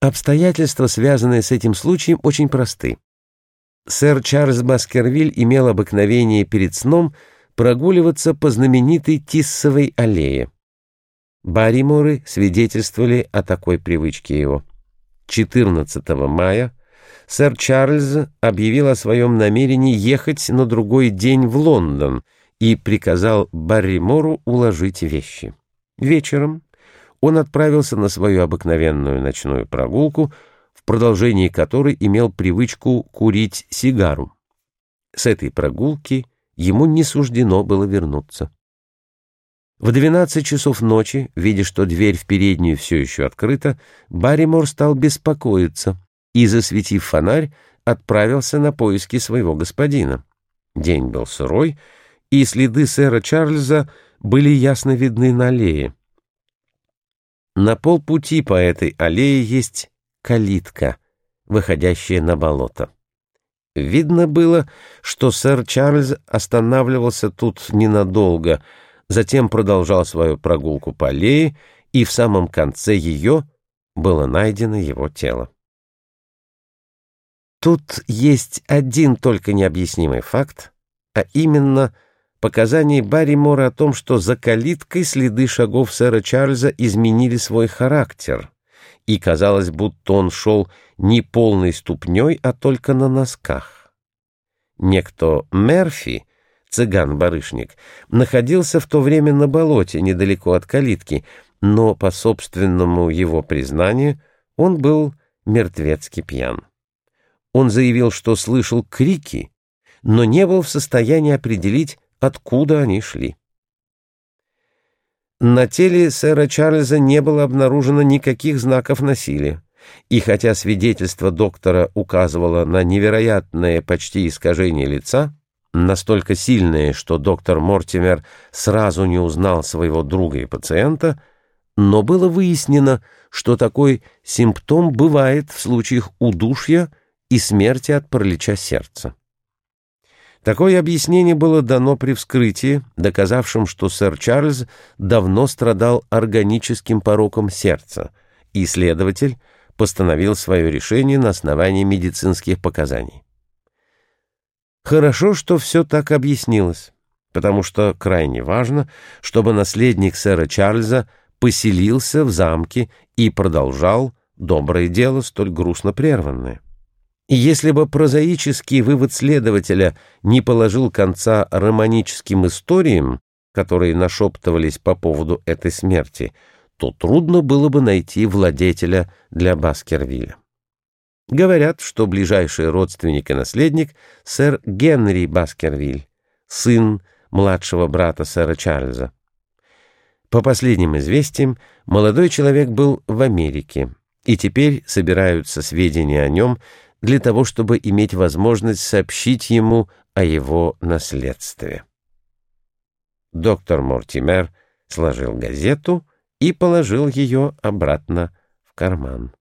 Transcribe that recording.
Обстоятельства, связанные с этим случаем, очень просты. Сэр Чарльз Баскервиль имел обыкновение перед сном прогуливаться по знаменитой Тиссовой аллее. Барриморы свидетельствовали о такой привычке его. 14 мая сэр Чарльз объявил о своем намерении ехать на другой день в Лондон и приказал Барримору уложить вещи. Вечером он отправился на свою обыкновенную ночную прогулку, в продолжении которой имел привычку курить сигару. С этой прогулки ему не суждено было вернуться. В 12 часов ночи, видя, что дверь в переднюю все еще открыта, Барримор стал беспокоиться и, засветив фонарь, отправился на поиски своего господина. День был сырой, и следы сэра Чарльза были ясно видны на аллее. На полпути по этой аллее есть калитка, выходящая на болото. Видно было, что сэр Чарльз останавливался тут ненадолго, затем продолжал свою прогулку по аллее, и в самом конце ее было найдено его тело. Тут есть один только необъяснимый факт, а именно — показаний Барримора о том, что за калиткой следы шагов сэра Чарльза изменили свой характер, и казалось, будто он шел не полной ступней, а только на носках. Некто Мерфи, цыган-барышник, находился в то время на болоте, недалеко от калитки, но, по собственному его признанию, он был мертвецки пьян. Он заявил, что слышал крики, но не был в состоянии определить, откуда они шли. На теле сэра Чарльза не было обнаружено никаких знаков насилия, и хотя свидетельство доктора указывало на невероятное почти искажение лица, настолько сильное, что доктор Мортимер сразу не узнал своего друга и пациента, но было выяснено, что такой симптом бывает в случаях удушья и смерти от паралича сердца. Такое объяснение было дано при вскрытии, доказавшем, что сэр Чарльз давно страдал органическим пороком сердца, и следователь постановил свое решение на основании медицинских показаний. Хорошо, что все так объяснилось, потому что крайне важно, чтобы наследник сэра Чарльза поселился в замке и продолжал доброе дело, столь грустно прерванное. И если бы прозаический вывод следователя не положил конца романическим историям, которые нашептывались по поводу этой смерти, то трудно было бы найти владетеля для Баскервилля. Говорят, что ближайший родственник и наследник — сэр Генри Баскервиль, сын младшего брата сэра Чарльза. По последним известиям, молодой человек был в Америке, и теперь собираются сведения о нем для того, чтобы иметь возможность сообщить ему о его наследстве. Доктор Мортимер сложил газету и положил ее обратно в карман.